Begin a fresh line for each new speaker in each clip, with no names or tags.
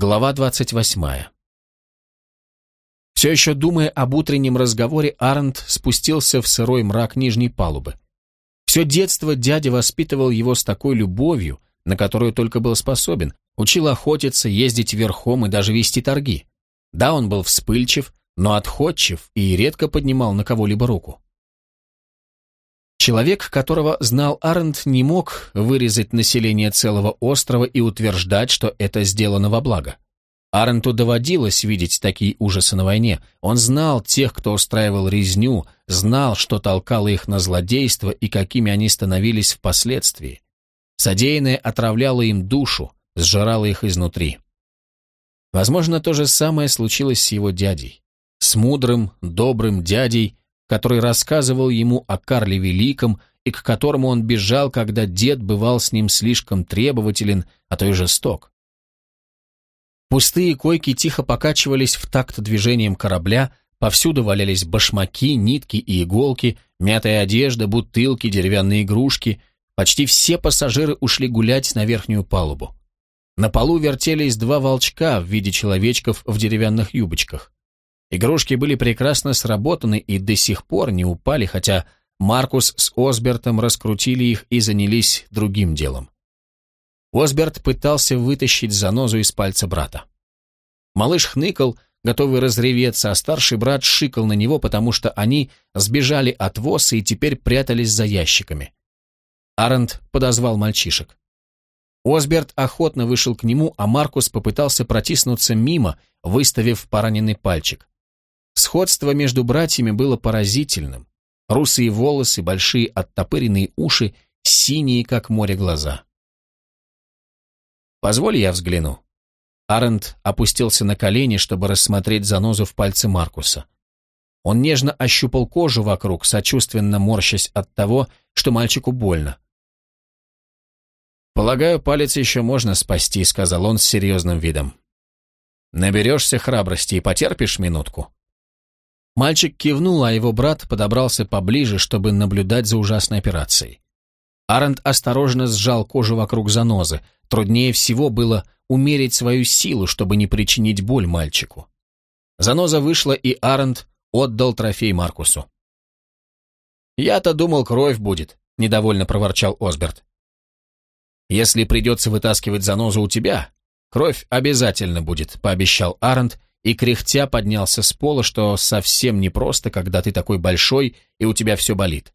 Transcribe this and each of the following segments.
Глава 28. Все еще думая об утреннем разговоре, Арнт спустился в сырой мрак нижней палубы. Все детство дядя воспитывал его с такой любовью, на которую только был способен, учил охотиться, ездить верхом и даже вести торги. Да, он был вспыльчив, но отходчив и редко поднимал на кого-либо руку. Человек, которого знал Арнт, не мог вырезать население целого острова и утверждать, что это сделано во благо. Арнту доводилось видеть такие ужасы на войне. Он знал тех, кто устраивал резню, знал, что толкало их на злодейство и какими они становились впоследствии. Содеянное отравляло им душу, сжирало их изнутри. Возможно, то же самое случилось с его дядей. С мудрым, добрым дядей, который рассказывал ему о Карле Великом и к которому он бежал, когда дед бывал с ним слишком требователен, а то и жесток. Пустые койки тихо покачивались в такт движением корабля, повсюду валялись башмаки, нитки и иголки, мятая одежда, бутылки, деревянные игрушки. Почти все пассажиры ушли гулять на верхнюю палубу. На полу вертелись два волчка в виде человечков в деревянных юбочках. Игрушки были прекрасно сработаны и до сих пор не упали, хотя Маркус с Осбертом раскрутили их и занялись другим делом. Осберт пытался вытащить занозу из пальца брата. Малыш хныкал, готовый разреветься, а старший брат шикал на него, потому что они сбежали от воса и теперь прятались за ящиками. Арент подозвал мальчишек. Осберт охотно вышел к нему, а Маркус попытался протиснуться мимо, выставив пораненный пальчик. Сходство между братьями было поразительным. Русые волосы, большие оттопыренные уши, синие, как море, глаза. «Позволь я взгляну». Арент опустился на колени, чтобы рассмотреть занозу в пальце Маркуса. Он нежно ощупал кожу вокруг, сочувственно морщась от того, что мальчику больно. «Полагаю, палец еще можно спасти», — сказал он с серьезным видом. «Наберешься храбрости и потерпишь минутку?» Мальчик кивнул, а его брат подобрался поближе, чтобы наблюдать за ужасной операцией. Арент осторожно сжал кожу вокруг занозы. Труднее всего было умерить свою силу, чтобы не причинить боль мальчику. Заноза вышла, и Арент отдал трофей Маркусу. «Я-то думал, кровь будет», — недовольно проворчал Осберт. «Если придется вытаскивать занозу у тебя, кровь обязательно будет», — пообещал Арент и кряхтя поднялся с пола, что совсем непросто, когда ты такой большой и у тебя все болит.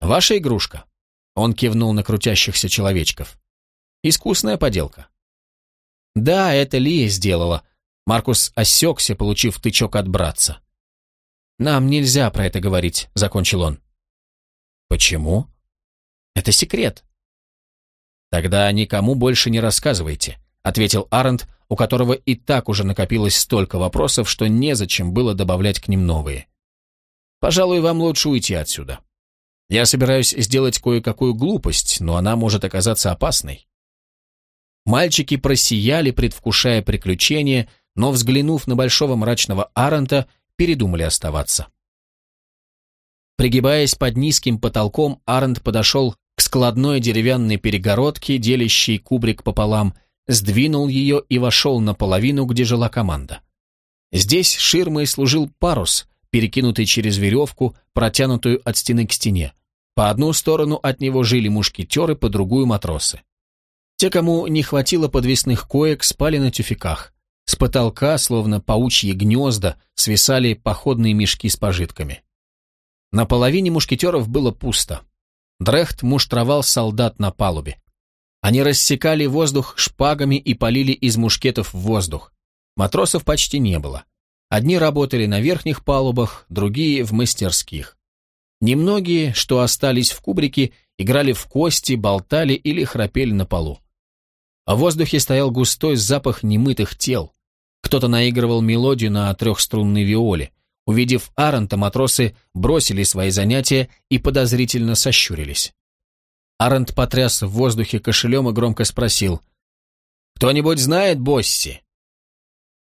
«Ваша игрушка?» Он кивнул на крутящихся человечков. «Искусная поделка». «Да, это Лия сделала». Маркус осекся, получив тычок от братца. «Нам нельзя про это говорить», — закончил он. «Почему?» «Это секрет». «Тогда никому больше не рассказывайте», — ответил Арент, у которого и так уже накопилось столько вопросов, что незачем было добавлять к ним новые. «Пожалуй, вам лучше уйти отсюда. Я собираюсь сделать кое-какую глупость, но она может оказаться опасной». Мальчики просияли, предвкушая приключения, но, взглянув на большого мрачного Арента, передумали оставаться. Пригибаясь под низким потолком, Арент подошел к складной деревянной перегородке, делящей кубрик пополам, сдвинул ее и вошел наполовину, где жила команда. Здесь ширмой служил парус, перекинутый через веревку, протянутую от стены к стене. По одну сторону от него жили мушкетеры, по другую матросы. Те, кому не хватило подвесных коек, спали на тюфяках. С потолка, словно паучьи гнезда, свисали походные мешки с пожитками. На половине мушкетеров было пусто. Дрехт муштровал солдат на палубе. Они рассекали воздух шпагами и полили из мушкетов в воздух. Матросов почти не было. Одни работали на верхних палубах, другие в мастерских. Немногие, что остались в кубрике, играли в кости, болтали или храпели на полу. В воздухе стоял густой запах немытых тел. Кто-то наигрывал мелодию на трехструнной виоле. Увидев Аронта, матросы бросили свои занятия и подозрительно сощурились. Арент потряс в воздухе кошелем и громко спросил. «Кто-нибудь знает Босси?»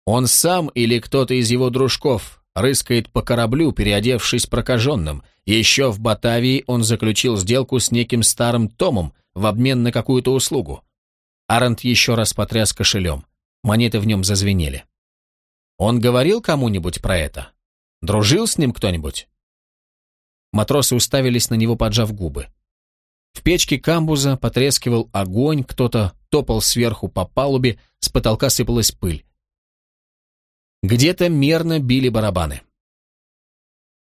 «Он сам или кто-то из его дружков рыскает по кораблю, переодевшись прокаженным. Еще в Батавии он заключил сделку с неким старым Томом в обмен на какую-то услугу». Арент еще раз потряс кошелем. Монеты в нем зазвенели. Он говорил кому-нибудь про это? Дружил с ним кто-нибудь? Матросы уставились на него, поджав губы. В печке камбуза потрескивал огонь, кто-то топал сверху по палубе, с потолка сыпалась пыль. Где-то мерно били барабаны.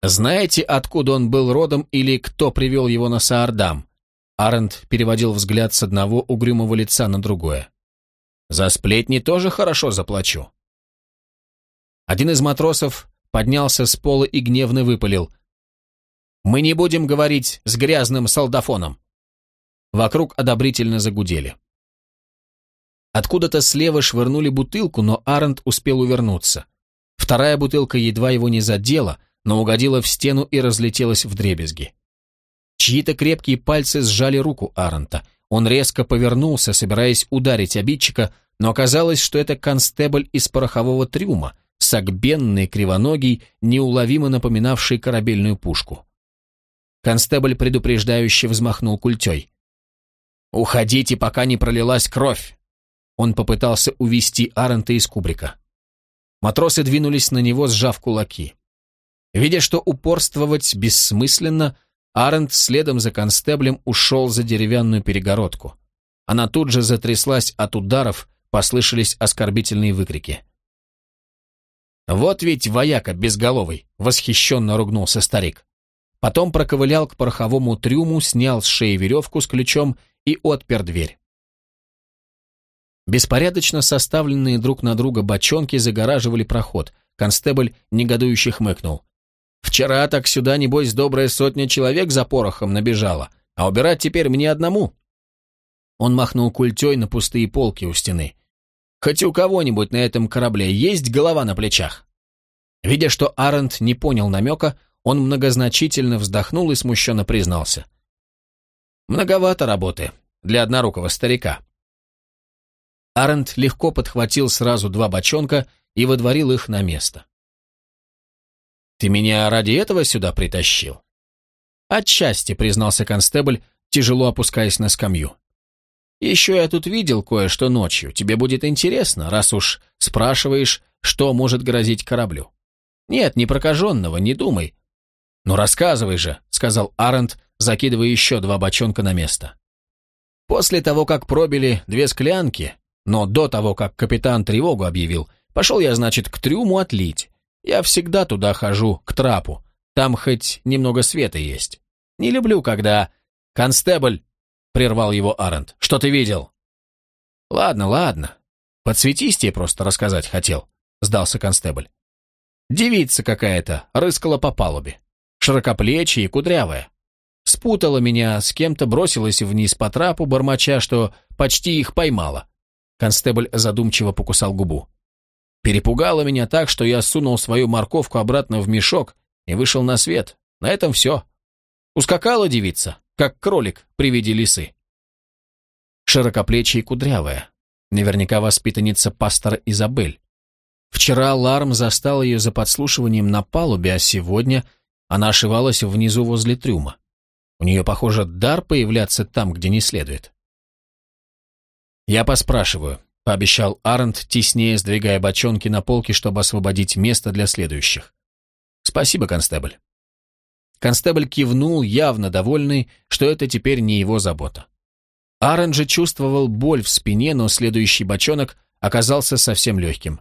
«Знаете, откуда он был родом или кто привел его на Саардам?» Арент переводил взгляд с одного угрюмого лица на другое. «За сплетни тоже хорошо заплачу». Один из матросов поднялся с пола и гневно выпалил. «Мы не будем говорить с грязным солдафоном». Вокруг одобрительно загудели. Откуда-то слева швырнули бутылку, но Арент успел увернуться. Вторая бутылка едва его не задела, но угодила в стену и разлетелась в дребезги. Чьи-то крепкие пальцы сжали руку Арента. Он резко повернулся, собираясь ударить обидчика, но оказалось, что это констебль из порохового трюма, согбенный, кривоногий, неуловимо напоминавший корабельную пушку. Констебль предупреждающе взмахнул культей. «Уходите, пока не пролилась кровь!» Он попытался увести Арента из кубрика. Матросы двинулись на него, сжав кулаки. Видя, что упорствовать бессмысленно, Арент следом за констеблем ушел за деревянную перегородку. Она тут же затряслась от ударов, послышались оскорбительные выкрики. «Вот ведь вояка безголовый!» — восхищенно ругнулся старик. Потом проковылял к пороховому трюму, снял с шеи веревку с ключом и отпер дверь. Беспорядочно составленные друг на друга бочонки загораживали проход. Констебль негодующе хмыкнул. «Вчера так сюда, небось, добрая сотня человек за порохом набежала, а убирать теперь мне одному». Он махнул культей на пустые полки у стены. «Хоть у кого-нибудь на этом корабле есть голова на плечах?» Видя, что Арент не понял намека, он многозначительно вздохнул и смущенно признался. «Многовато работы для однорукого старика». Арент легко подхватил сразу два бочонка и водворил их на место. «Ты меня ради этого сюда притащил?» «Отчасти», — признался констебль, тяжело опускаясь на скамью. «Еще я тут видел кое-что ночью. Тебе будет интересно, раз уж спрашиваешь, что может грозить кораблю. Нет, не прокаженного, не думай. Ну рассказывай же», — сказал Арент, закидывая еще два бочонка на место. После того, как пробили две склянки, но до того, как капитан тревогу объявил, пошел я, значит, к трюму отлить. Я всегда туда хожу, к трапу. Там хоть немного света есть. Не люблю, когда... «Констебль!» — прервал его Арент. «Что ты видел?» «Ладно, ладно. Подсветись тебе просто рассказать хотел», — сдался констебль. «Девица какая-то, рыскала по палубе. Широкоплечья и кудрявая. Спутала меня, с кем-то бросилась вниз по трапу, бормоча, что почти их поймала. Констебль задумчиво покусал губу. Перепугало меня так, что я сунул свою морковку обратно в мешок и вышел на свет. На этом все. Ускакала девица, как кролик при виде лисы. Широкоплечья и кудрявая. Наверняка воспитанница пастора Изабель. Вчера Ларм застал ее за подслушиванием на палубе, а сегодня она ошивалась внизу возле трюма. У нее, похоже, дар появляться там, где не следует. «Я поспрашиваю», — пообещал Арент, теснее сдвигая бочонки на полки, чтобы освободить место для следующих. «Спасибо, констебль». Констебль кивнул, явно довольный, что это теперь не его забота. Аарон же чувствовал боль в спине, но следующий бочонок оказался совсем легким.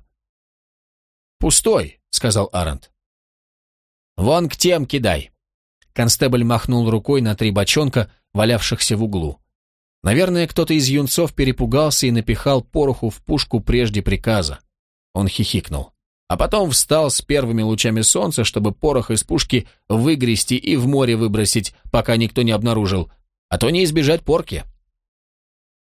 «Пустой», — сказал Арент. «Вон к тем кидай». Констебль махнул рукой на три бочонка, валявшихся в углу. Наверное, кто-то из юнцов перепугался и напихал пороху в пушку прежде приказа. Он хихикнул. А потом встал с первыми лучами солнца, чтобы порох из пушки выгрести и в море выбросить, пока никто не обнаружил, а то не избежать порки.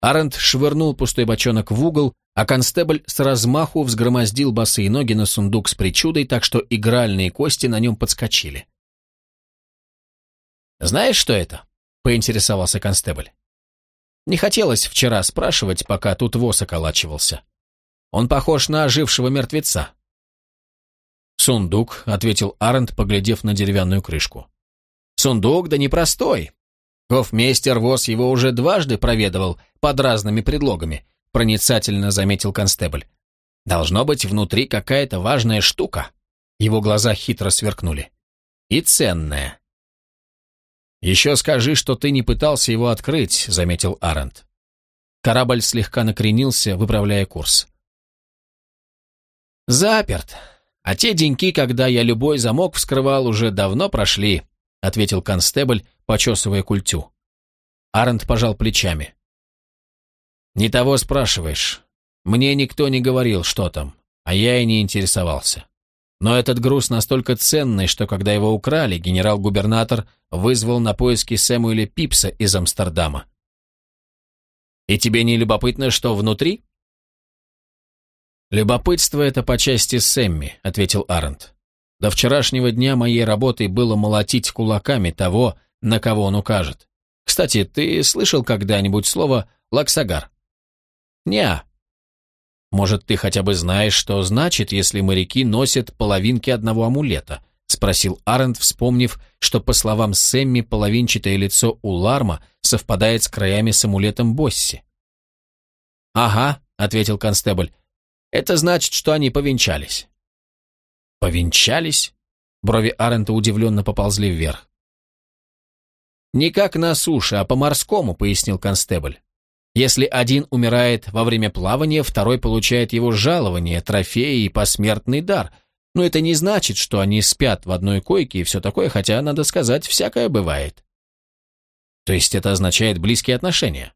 Арент швырнул пустой бочонок в угол, а констебль с размаху взгромоздил босые ноги на сундук с причудой, так что игральные кости на нем подскочили. «Знаешь, что это?» — поинтересовался констебль. Не хотелось вчера спрашивать, пока тут воз околачивался. Он похож на ожившего мертвеца. «Сундук», — ответил Арент, поглядев на деревянную крышку. «Сундук, да непростой. Гофмейстер Воз его уже дважды проведывал под разными предлогами», — проницательно заметил констебль. Должно быть внутри какая-то важная штука. Его глаза хитро сверкнули. И ценная. «Еще скажи, что ты не пытался его открыть», — заметил Арент. Корабль слегка накренился, выправляя курс. «Заперт. А те деньки, когда я любой замок вскрывал, уже давно прошли», — ответил констебль, почесывая культю. Арент пожал плечами. «Не того спрашиваешь. Мне никто не говорил, что там, а я и не интересовался. Но этот груз настолько ценный, что когда его украли, генерал-губернатор вызвал на поиски Сэмуэля Пипса из Амстердама. И тебе не любопытно, что внутри? Любопытство это по части Сэмми, ответил Арент. До вчерашнего дня моей работой было молотить кулаками того, на кого он укажет. Кстати, ты слышал когда-нибудь слово «лаксагар»? Неа. Может, ты хотя бы знаешь, что значит, если моряки носят половинки одного амулета? Спросил Арент, вспомнив, что, по словам Сэмми, половинчатое лицо у Ларма совпадает с краями с амулетом Босси. «Ага», — ответил констебль, — «это значит, что они повенчались». «Повенчались?» Брови Арента удивленно поползли вверх. «Не как на суше, а по-морскому», — пояснил констебль. «Если один умирает во время плавания, второй получает его жалование, трофеи и посмертный дар. Но это не значит, что они спят в одной койке и все такое, хотя, надо сказать, всякое бывает». То есть это означает близкие отношения?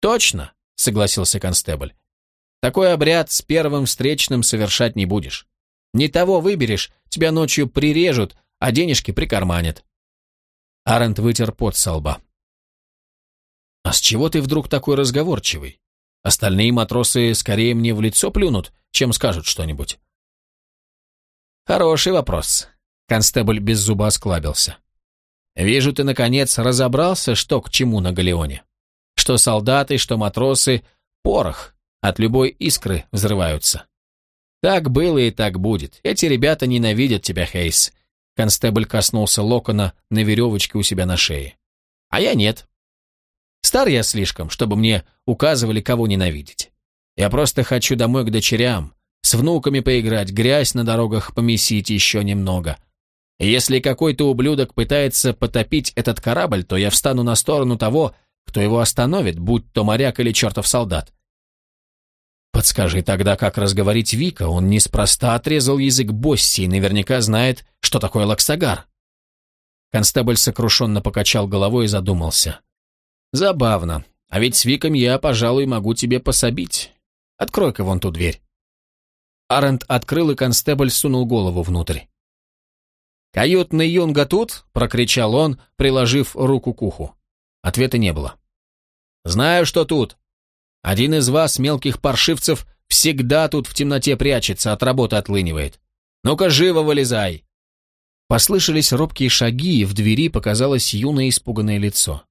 Точно, согласился констебль. Такой обряд с первым встречным совершать не будешь. Не того выберешь, тебя ночью прирежут, а денежки прикарманят. Арент вытер пот со лба. «А с чего ты вдруг такой разговорчивый? Остальные матросы скорее мне в лицо плюнут, чем скажут что-нибудь». «Хороший вопрос», — констебль без зуба осклабился. Вижу, ты, наконец, разобрался, что к чему на Галеоне. Что солдаты, что матросы — порох, от любой искры взрываются. Так было и так будет. Эти ребята ненавидят тебя, Хейс. Констебль коснулся локона на веревочке у себя на шее. А я нет. Стар я слишком, чтобы мне указывали, кого ненавидеть. Я просто хочу домой к дочерям, с внуками поиграть, грязь на дорогах помесить еще немного — если какой-то ублюдок пытается потопить этот корабль, то я встану на сторону того, кто его остановит, будь то моряк или чертов солдат. Подскажи тогда, как разговорить Вика, он неспроста отрезал язык Босси и наверняка знает, что такое лаксагар. Констебль сокрушенно покачал головой и задумался. Забавно, а ведь с Виком я, пожалуй, могу тебе пособить. Открой-ка вон ту дверь. Арент открыл, и констебль сунул голову внутрь. «Каютный юнга тут?» — прокричал он, приложив руку к уху. Ответа не было. «Знаю, что тут. Один из вас, мелких паршивцев, всегда тут в темноте прячется, от работы отлынивает. Ну-ка, живо вылезай!» Послышались робкие шаги, и в двери показалось юное испуганное лицо.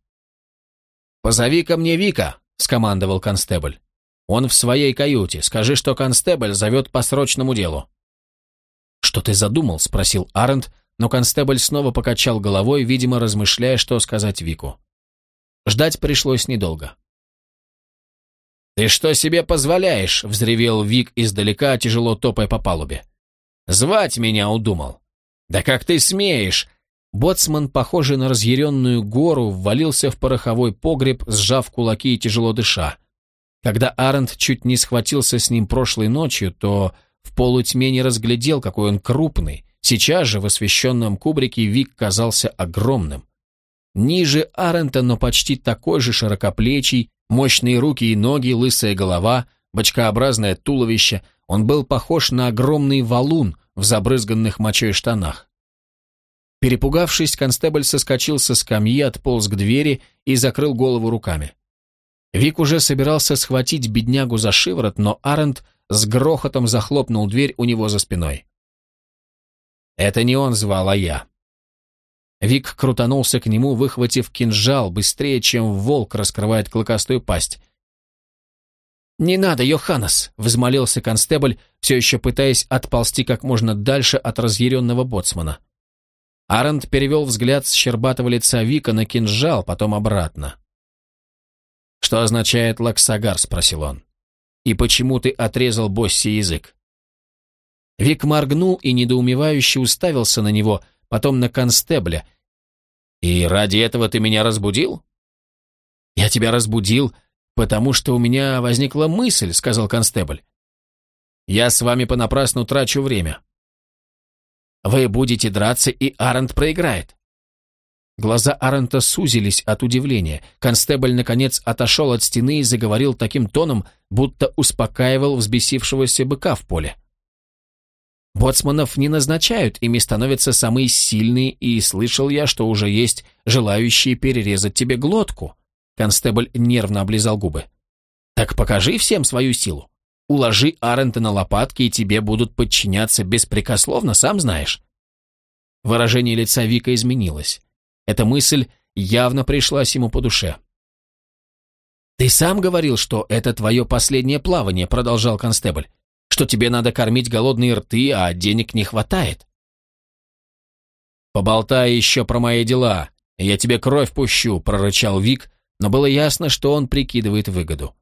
«Позови ко мне Вика!» — скомандовал констебль. «Он в своей каюте. Скажи, что констебль зовет по срочному делу». «Что ты задумал?» — спросил Арент, но констебль снова покачал головой, видимо, размышляя, что сказать Вику. Ждать пришлось недолго. «Ты что себе позволяешь?» — взревел Вик издалека, тяжело топая по палубе. «Звать меня удумал. Да как ты смеешь?» Боцман, похожий на разъяренную гору, ввалился в пороховой погреб, сжав кулаки и тяжело дыша. Когда Арент чуть не схватился с ним прошлой ночью, то в полутьме не разглядел, какой он крупный, Сейчас же в освещенном кубрике Вик казался огромным. Ниже Арента, но почти такой же широкоплечий, мощные руки и ноги, лысая голова, бочкообразное туловище, он был похож на огромный валун в забрызганных мочой штанах. Перепугавшись, констебль соскочил со скамьи, отполз к двери и закрыл голову руками. Вик уже собирался схватить беднягу за шиворот, но Арент с грохотом захлопнул дверь у него за спиной. Это не он звал, а я. Вик крутанулся к нему, выхватив кинжал быстрее, чем волк раскрывает клыкастую пасть. «Не надо, Йоханнес!» — взмолился констебль, все еще пытаясь отползти как можно дальше от разъяренного боцмана. Арент перевел взгляд с щербатого лица Вика на кинжал, потом обратно. «Что означает лаксагар?» — спросил он. И почему ты отрезал Босси язык?» Вик моргнул и недоумевающе уставился на него, потом на констебля. «И ради этого ты меня разбудил?» «Я тебя разбудил, потому что у меня возникла мысль», — сказал констебль. «Я с вами понапрасну трачу время». «Вы будете драться, и Арент проиграет». Глаза Арента сузились от удивления. Констебль, наконец, отошел от стены и заговорил таким тоном, будто успокаивал взбесившегося быка в поле. Боцманов не назначают, ими становятся самые сильные, и слышал я, что уже есть желающие перерезать тебе глотку. Констебль нервно облизал губы. Так покажи всем свою силу. Уложи Арента на лопатки, и тебе будут подчиняться беспрекословно, сам знаешь. Выражение лица Вика изменилось. Эта мысль явно пришлась ему по душе. «Ты сам говорил, что это твое последнее плавание», — продолжал констебль что тебе надо кормить голодные рты, а денег не хватает. «Поболтай еще про мои дела, я тебе кровь пущу», — прорычал Вик, но было ясно, что он прикидывает выгоду.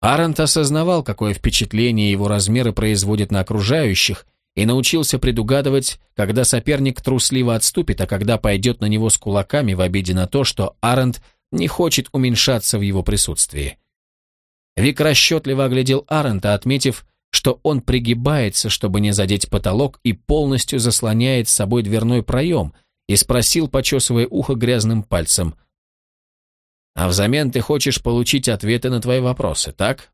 Арент осознавал, какое впечатление его размеры производят на окружающих, и научился предугадывать, когда соперник трусливо отступит, а когда пойдет на него с кулаками в обиде на то, что Арент не хочет уменьшаться в его присутствии. Вик расчетливо оглядел Арента, отметив, что он пригибается, чтобы не задеть потолок, и полностью заслоняет с собой дверной проем, и спросил, почесывая ухо грязным пальцем, «А взамен ты хочешь получить ответы на твои вопросы, так?»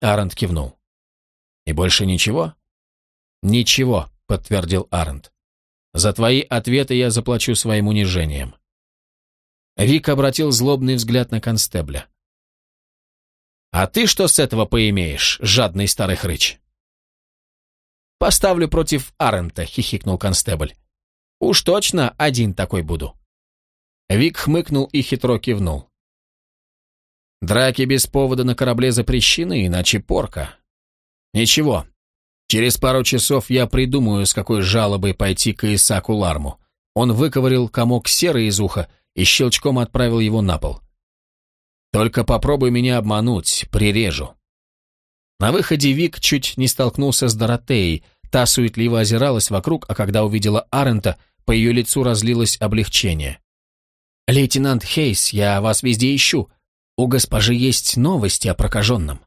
Арент кивнул. «И больше ничего?» «Ничего», — подтвердил Арент. «За твои ответы я заплачу своим унижением». Вик обратил злобный взгляд на констебля. «А ты что с этого поимеешь, жадный старый хрыч?» «Поставлю против Арента», — хихикнул констебль. «Уж точно один такой буду». Вик хмыкнул и хитро кивнул. «Драки без повода на корабле запрещены, иначе порка. Ничего, через пару часов я придумаю, с какой жалобой пойти к Исаку Ларму». Он выковырил комок серы из уха и щелчком отправил его на пол. Только попробуй меня обмануть, прирежу». На выходе Вик чуть не столкнулся с Доротеей, та суетливо озиралась вокруг, а когда увидела Арента, по ее лицу разлилось облегчение. «Лейтенант Хейс, я вас везде ищу. У госпожи есть новости о прокаженном».